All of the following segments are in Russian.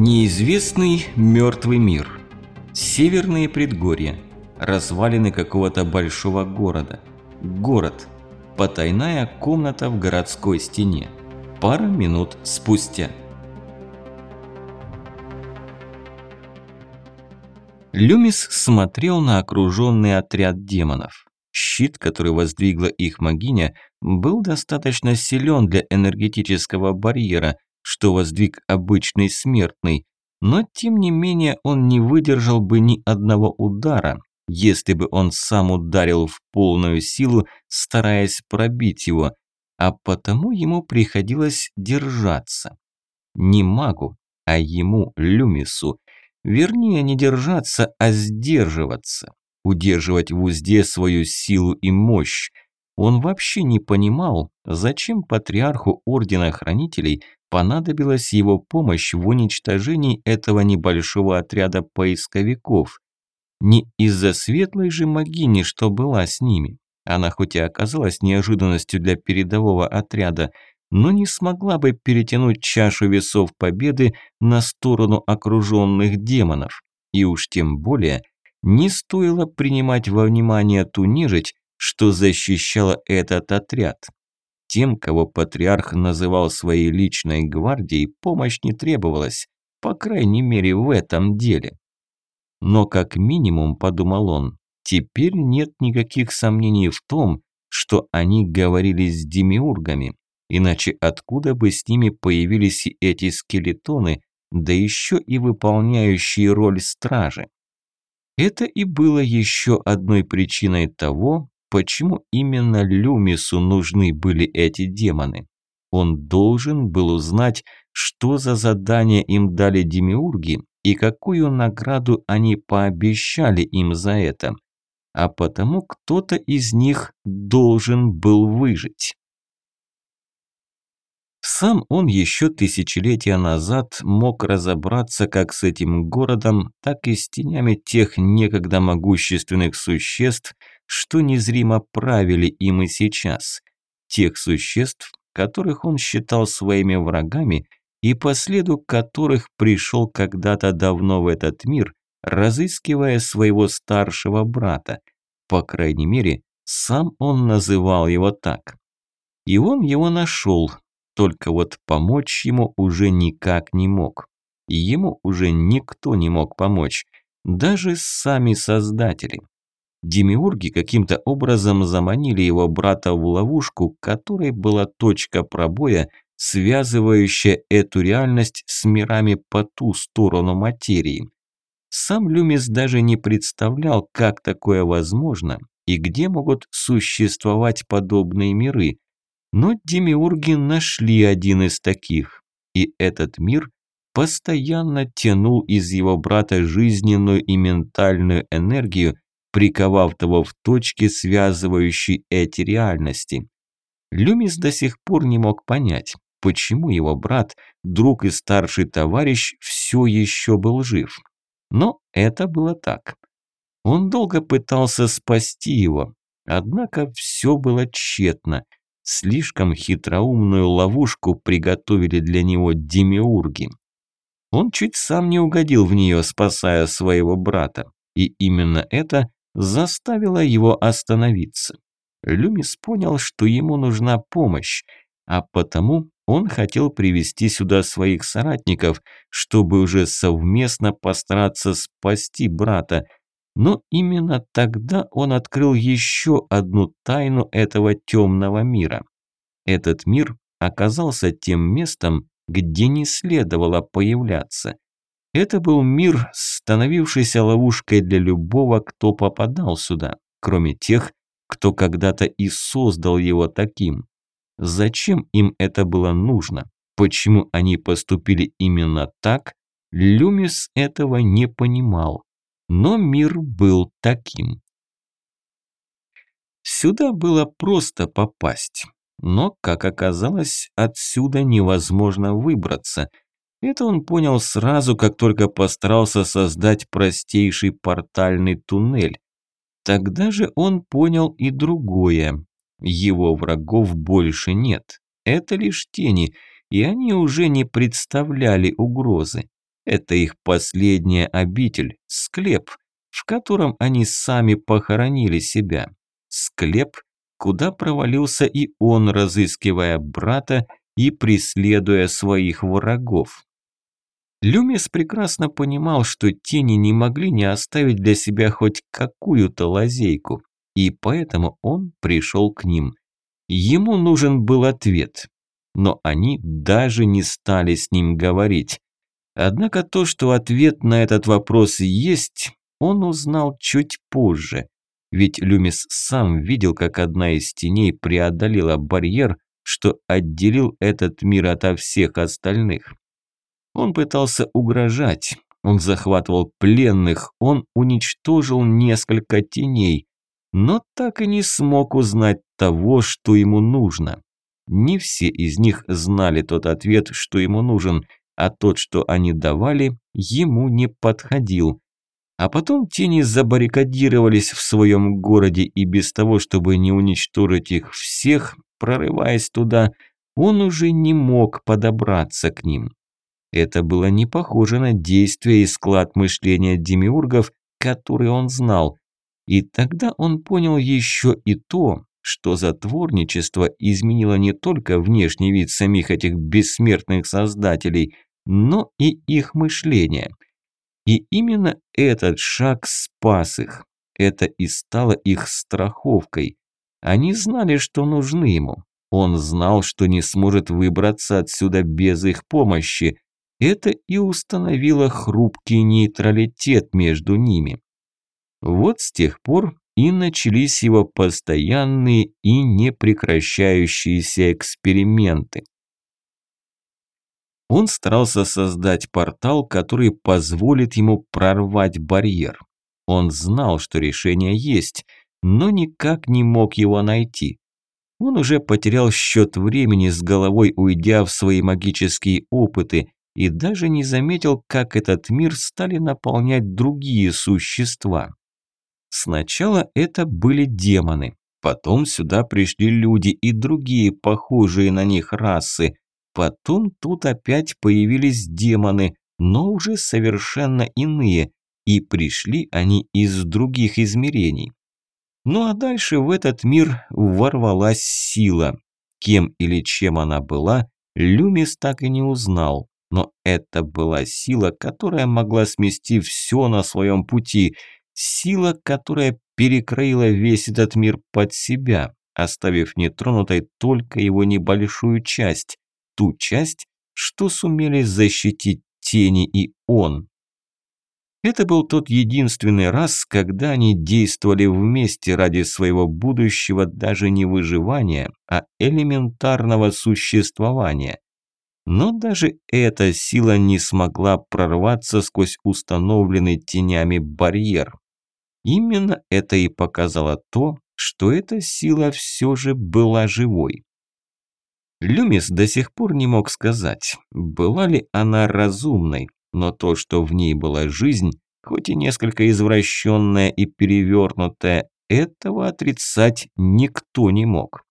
Неизвестный мертвый мир. Северные предгорья. Развалины какого-то большого города. Город. Потайная комната в городской стене. Пара минут спустя. Люмис смотрел на окруженный отряд демонов. Щит, который воздвигла их могиня, был достаточно силен для энергетического барьера – что воздвиг обычный смертный, но тем не менее он не выдержал бы ни одного удара, если бы он сам ударил в полную силу, стараясь пробить его, а потому ему приходилось держаться. Не магу, а ему, Люмису. Вернее, не держаться, а сдерживаться. Удерживать в узде свою силу и мощь. Он вообще не понимал, зачем патриарху Ордена Хранителей понадобилась его помощь в уничтожении этого небольшого отряда поисковиков. Не из-за светлой же могини, что была с ними. Она хоть и оказалась неожиданностью для передового отряда, но не смогла бы перетянуть чашу весов победы на сторону окруженных демонов. И уж тем более не стоило принимать во внимание ту нежить, что защищала этот отряд. Тем, кого патриарх называл своей личной гвардией, помощь не требовалась, по крайней мере в этом деле. Но как минимум, подумал он, теперь нет никаких сомнений в том, что они говорили с демиургами, иначе откуда бы с ними появились эти скелетоны, да еще и выполняющие роль стражи. Это и было еще одной причиной того, почему именно Люмису нужны были эти демоны. Он должен был узнать, что за задание им дали демиурги и какую награду они пообещали им за это. А потому кто-то из них должен был выжить. Сам он еще тысячелетия назад мог разобраться как с этим городом, так и с тенями тех некогда могущественных существ, что незримо правили им и сейчас. Тех существ, которых он считал своими врагами и по следу которых пришел когда-то давно в этот мир, разыскивая своего старшего брата. По крайней мере, сам он называл его так. И он его нашел, только вот помочь ему уже никак не мог. Ему уже никто не мог помочь, даже сами создатели. Демиурги каким-то образом заманили его брата в ловушку, которой была точка пробоя, связывающая эту реальность с мирами по ту сторону материи. Сам Люмис даже не представлял, как такое возможно и где могут существовать подобные миры. Но демиурги нашли один из таких, и этот мир постоянно тянул из его брата жизненную и ментальную энергию, приковав того в точке, связывающей эти реальности. Люмис до сих пор не мог понять, почему его брат, друг и старший товарищ все еще был жив. Но это было так. Он долго пытался спасти его, однако все было тщетно. Слишком хитроумную ловушку приготовили для него демиурги. Он чуть сам не угодил в нее, спасая своего брата. И именно это заставило его остановиться. Люмис понял, что ему нужна помощь, а потому он хотел привести сюда своих соратников, чтобы уже совместно постараться спасти брата. Но именно тогда он открыл еще одну тайну этого темного мира. Этот мир оказался тем местом, где не следовало появляться – это был мир, становившийся ловушкой для любого, кто попадал сюда, кроме тех, кто когда-то и создал его таким. Зачем им это было нужно? Почему они поступили именно так? Люмис этого не понимал. Но мир был таким. Сюда было просто попасть. Но, как оказалось, отсюда невозможно выбраться – это он понял сразу, как только постарался создать простейший портальный туннель. Тогда же он понял и другое. Его врагов больше нет. Это лишь тени, и они уже не представляли угрозы. Это их последняя обитель, склеп, в котором они сами похоронили себя. Склеп, куда провалился и он, разыскивая брата и преследуя своих врагов. Люмис прекрасно понимал, что тени не могли не оставить для себя хоть какую-то лазейку, и поэтому он пришел к ним. Ему нужен был ответ, но они даже не стали с ним говорить. Однако то, что ответ на этот вопрос есть, он узнал чуть позже, ведь Люмис сам видел, как одна из теней преодолела барьер, что отделил этот мир ото всех остальных. Он пытался угрожать, он захватывал пленных, он уничтожил несколько теней, но так и не смог узнать того, что ему нужно. Не все из них знали тот ответ, что ему нужен, а тот, что они давали, ему не подходил. А потом тени забаррикадировались в своем городе, и без того, чтобы не уничтожить их всех, прорываясь туда, он уже не мог подобраться к ним. Это было не похоже на действия и склад мышления демиургов, который он знал. И тогда он понял еще и то, что затворничество изменило не только внешний вид самих этих бессмертных создателей, но и их мышление. И именно этот шаг спас их. Это и стало их страховкой. Они знали, что нужны ему. Он знал, что не сможет выбраться отсюда без их помощи. Это и установило хрупкий нейтралитет между ними. Вот с тех пор и начались его постоянные и непрекращающиеся эксперименты. Он старался создать портал, который позволит ему прорвать барьер. Он знал, что решение есть, но никак не мог его найти. Он уже потерял счет времени с головой, уйдя в свои магические опыты, и даже не заметил, как этот мир стали наполнять другие существа. Сначала это были демоны, потом сюда пришли люди и другие похожие на них расы, потом тут опять появились демоны, но уже совершенно иные, и пришли они из других измерений. Ну а дальше в этот мир ворвалась сила. Кем или чем она была, Люмис так и не узнал. Но это была сила, которая могла смести все на своем пути. Сила, которая перекроила весь этот мир под себя, оставив нетронутой только его небольшую часть. Ту часть, что сумели защитить тени и он. Это был тот единственный раз, когда они действовали вместе ради своего будущего даже не выживания, а элементарного существования. Но даже эта сила не смогла прорваться сквозь установленный тенями барьер. Именно это и показало то, что эта сила все же была живой. Люмис до сих пор не мог сказать, была ли она разумной, но то, что в ней была жизнь, хоть и несколько извращенная и перевернутая, этого отрицать никто не мог.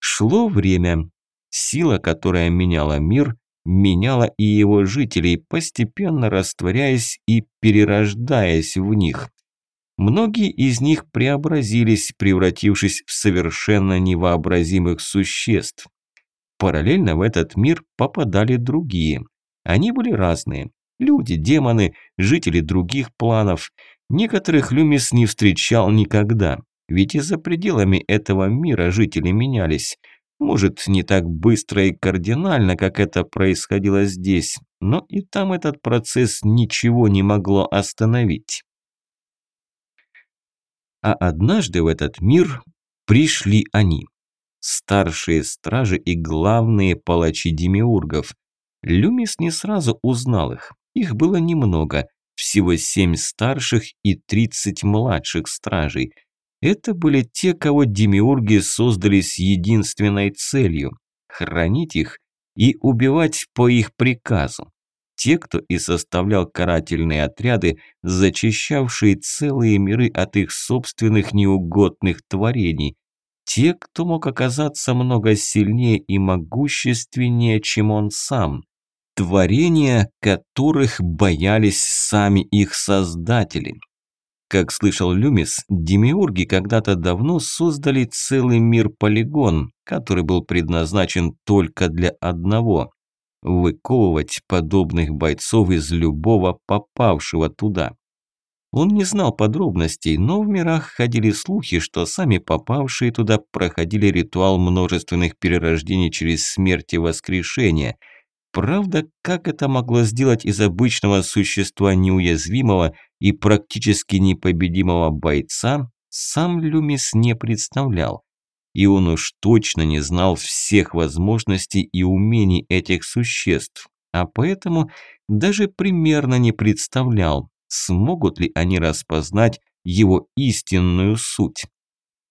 Шло время, Сила, которая меняла мир, меняла и его жителей, постепенно растворяясь и перерождаясь в них. Многие из них преобразились, превратившись в совершенно невообразимых существ. Параллельно в этот мир попадали другие. Они были разные. Люди, демоны, жители других планов. Некоторых Люмис не встречал никогда, ведь и за пределами этого мира жители менялись – может, не так быстро и кардинально, как это происходило здесь, но и там этот процесс ничего не могло остановить. А однажды в этот мир пришли они. Старшие стражи и главные палачи демиургов. Люмис не сразу узнал их. Их было немного, всего семь старших и тридцать младших стражей – это были те, кого демиурги создали с единственной целью – хранить их и убивать по их приказу. Те, кто и составлял карательные отряды, зачищавшие целые миры от их собственных неугодных творений. Те, кто мог оказаться много сильнее и могущественнее, чем он сам. Творения, которых боялись сами их создатели. Как слышал Люмис, демиурги когда-то давно создали целый мир-полигон, который был предназначен только для одного – выковывать подобных бойцов из любого попавшего туда. Он не знал подробностей, но в мирах ходили слухи, что сами попавшие туда проходили ритуал множественных перерождений через смерть и воскрешение. Правда, как это могло сделать из обычного существа неуязвимого и практически непобедимого бойца, сам Люмис не представлял. И он уж точно не знал всех возможностей и умений этих существ, а поэтому даже примерно не представлял, смогут ли они распознать его истинную суть.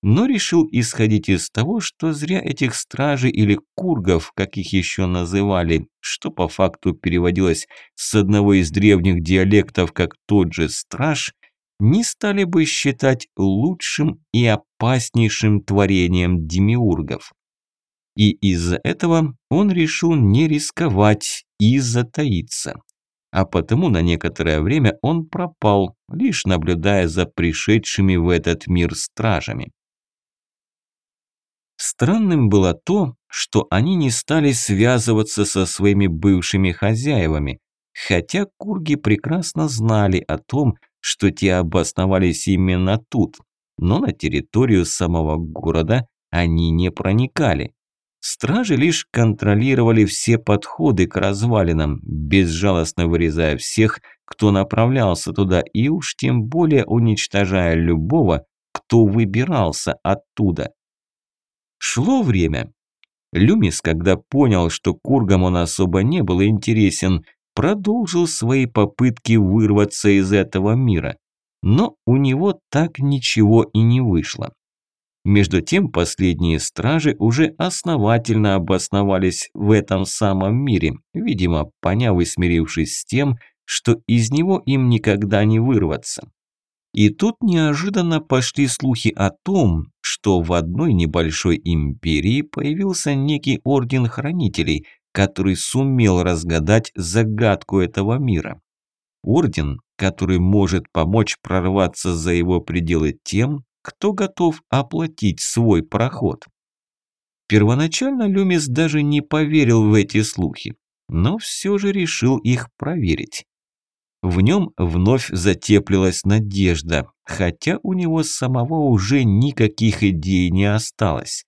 Но решил исходить из того, что зря этих стражей или кургов, как их еще называли, что по факту переводилось с одного из древних диалектов как тот же страж, не стали бы считать лучшим и опаснейшим творением демиургов. И из-за этого он решил не рисковать и затаиться а потому на некоторое время он пропал, лишь наблюдая за пришедшими в этот мир стражами. Странным было то, что они не стали связываться со своими бывшими хозяевами, хотя курги прекрасно знали о том, что те обосновались именно тут, но на территорию самого города они не проникали. Стражи лишь контролировали все подходы к развалинам, безжалостно вырезая всех, кто направлялся туда, и уж тем более уничтожая любого, кто выбирался оттуда. Шло время. Люмис, когда понял, что кургам он особо не был интересен, продолжил свои попытки вырваться из этого мира. Но у него так ничего и не вышло. Между тем последние стражи уже основательно обосновались в этом самом мире, видимо, поняв и смирившись с тем, что из него им никогда не вырваться. И тут неожиданно пошли слухи о том, что в одной небольшой империи появился некий орден хранителей, который сумел разгадать загадку этого мира. Орден, который может помочь прорваться за его пределы тем, кто готов оплатить свой проход. Первоначально Люмис даже не поверил в эти слухи, но все же решил их проверить. В нем вновь затеплилась надежда, хотя у него самого уже никаких идей не осталось.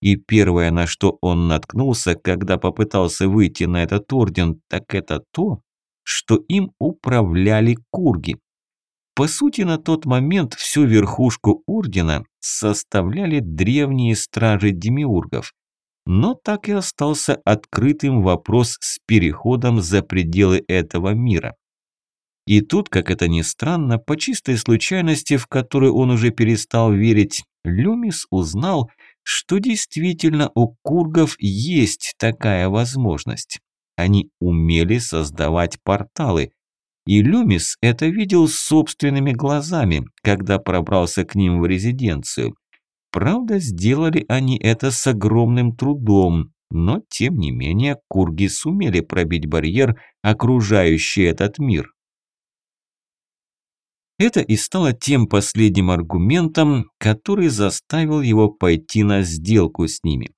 И первое, на что он наткнулся, когда попытался выйти на этот орден, так это то, что им управляли курги. По сути, на тот момент всю верхушку ордена составляли древние стражи демиургов. Но так и остался открытым вопрос с переходом за пределы этого мира. И тут, как это ни странно, по чистой случайности, в которую он уже перестал верить, Люмис узнал, что действительно у кургов есть такая возможность. Они умели создавать порталы, и Люмис это видел собственными глазами, когда пробрался к ним в резиденцию. Правда, сделали они это с огромным трудом, но тем не менее курги сумели пробить барьер, окружающий этот мир. Это и стало тем последним аргументом, который заставил его пойти на сделку с ними.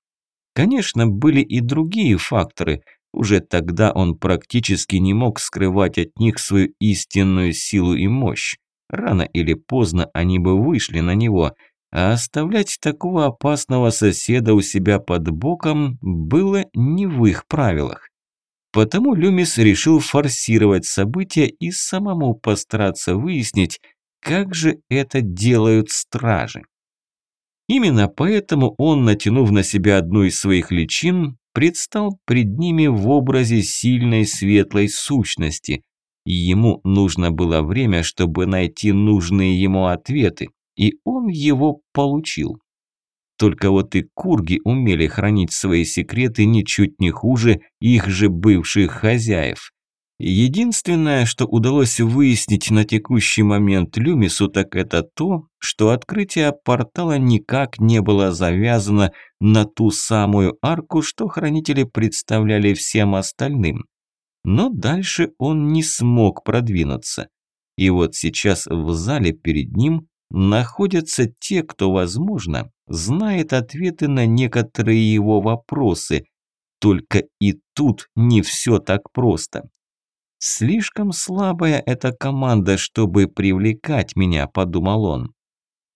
Конечно, были и другие факторы, уже тогда он практически не мог скрывать от них свою истинную силу и мощь. Рано или поздно они бы вышли на него, а оставлять такого опасного соседа у себя под боком было не в их правилах. Потому Люмис решил форсировать события и самому постараться выяснить, как же это делают стражи. Именно поэтому он, натянув на себя одну из своих личин, предстал пред ними в образе сильной светлой сущности. И ему нужно было время, чтобы найти нужные ему ответы, и он его получил. Только вот и курги умели хранить свои секреты ничуть не хуже их же бывших хозяев. Единственное, что удалось выяснить на текущий момент Люмису, так это то, что открытие портала никак не было завязано на ту самую арку, что хранители представляли всем остальным. Но дальше он не смог продвинуться. И вот сейчас в зале перед ним находятся те, кто, возможно, знает ответы на некоторые его вопросы. Только и тут не все так просто. Слишком слабая эта команда, чтобы привлекать меня, подумал он.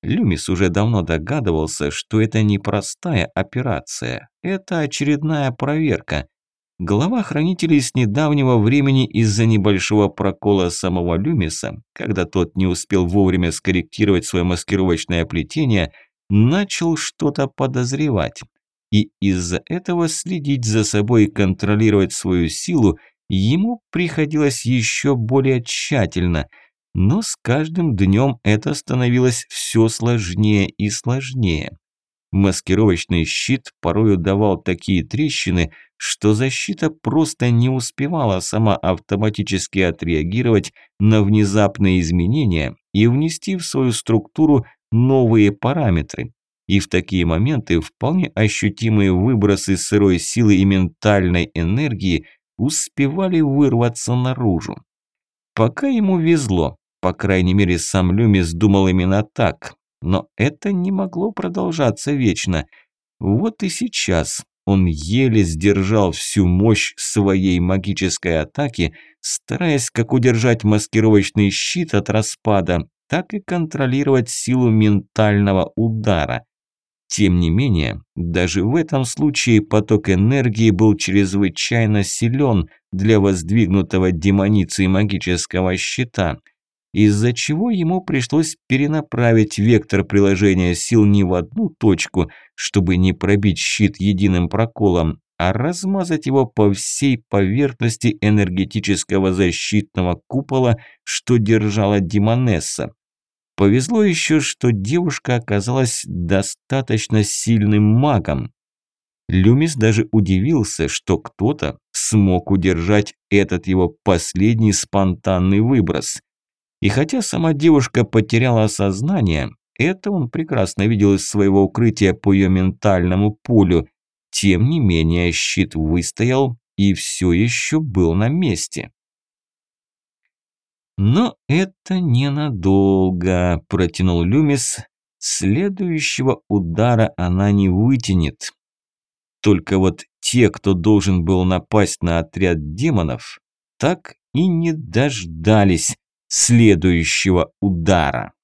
Люмис уже давно догадывался, что это не простая операция, это очередная проверка. Глава хранителей с недавнего времени из-за небольшого прокола самого Люмиса, когда тот не успел вовремя скорректировать свое маскировочное плетение, начал что-то подозревать. И из-за этого следить за собой и контролировать свою силу ему приходилось еще более тщательно – но с каждым днем это становилось все сложнее и сложнее. Маскировочный щит порою давал такие трещины, что защита просто не успевала сама автоматически отреагировать на внезапные изменения и внести в свою структуру новые параметры. И в такие моменты вполне ощутимые выбросы сырой силы и ментальной энергии успевали вырваться наружу. Пока ему везло, по крайней мере, сам Люмис думал именно так. Но это не могло продолжаться вечно. Вот и сейчас он еле сдержал всю мощь своей магической атаки, стараясь как удержать маскировочный щит от распада, так и контролировать силу ментального удара. Тем не менее, даже в этом случае поток энергии был чрезвычайно силен для воздвигнутого демоницией магического щита – из-за чего ему пришлось перенаправить вектор приложения сил не в одну точку, чтобы не пробить щит единым проколом, а размазать его по всей поверхности энергетического защитного купола, что держала Димонесса. Повезло еще, что девушка оказалась достаточно сильным магом. Люмис даже удивился, что кто-то смог удержать этот его последний спонтанный выброс. И хотя сама девушка потеряла сознание, это он прекрасно видел из своего укрытия по ее ментальному полю. Тем не менее, щит выстоял и все еще был на месте. «Но это ненадолго», – протянул Люмис. «Следующего удара она не вытянет. Только вот те, кто должен был напасть на отряд демонов, так и не дождались следующего удара.